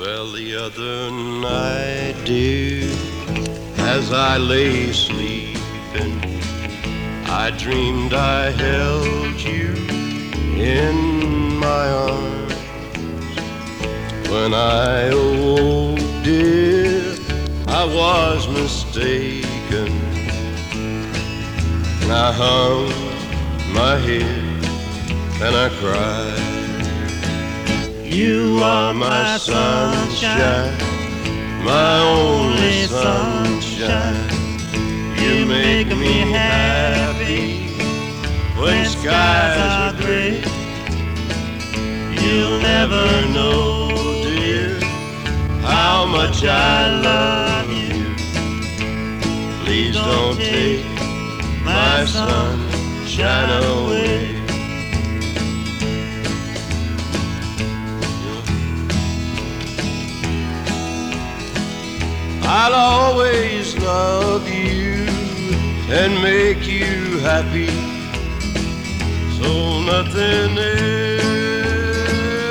Well, the other night, dear, as I lay sleeping, I dreamed I held you in my arms. When I awoke, dear, I was mistaken. And I hung my head and I cried. You are my sunshine, my only sunshine. You make me happy when skies are gray. You'll never know, dear, how much I love you. Please don't take my sunshine away. I'll always love you and make you happy. So nothing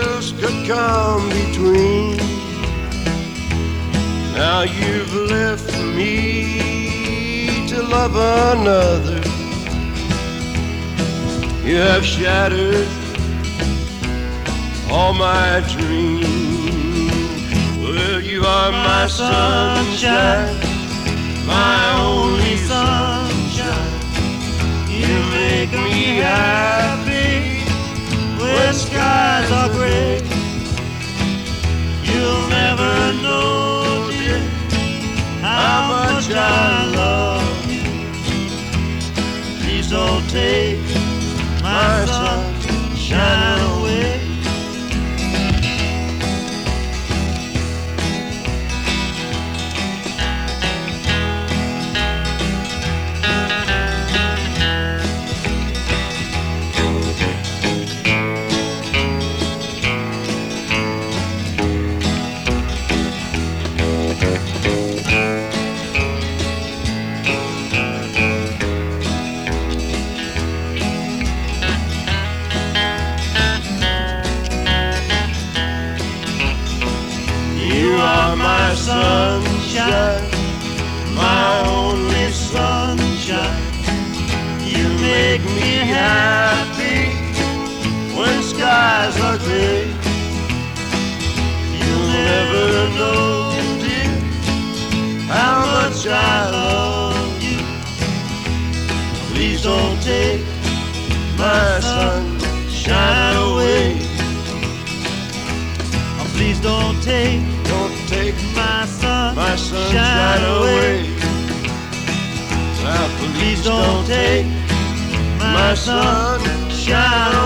else could come between. Now you've left me to love another. You have shattered all my dreams. You are my sunshine, my only sunshine. You make me happy when skies are gray. You'll never know, dear, how much I love you. Please don't take my sunshine away. Sunshine, my only sunshine. You make me happy when skies are gray. You'll never know, dear, how much I love you. Please don't take my sunshine away. Oh, please don't take, don't take my sun, my sunshine away. Now, please don't take my sunshine away.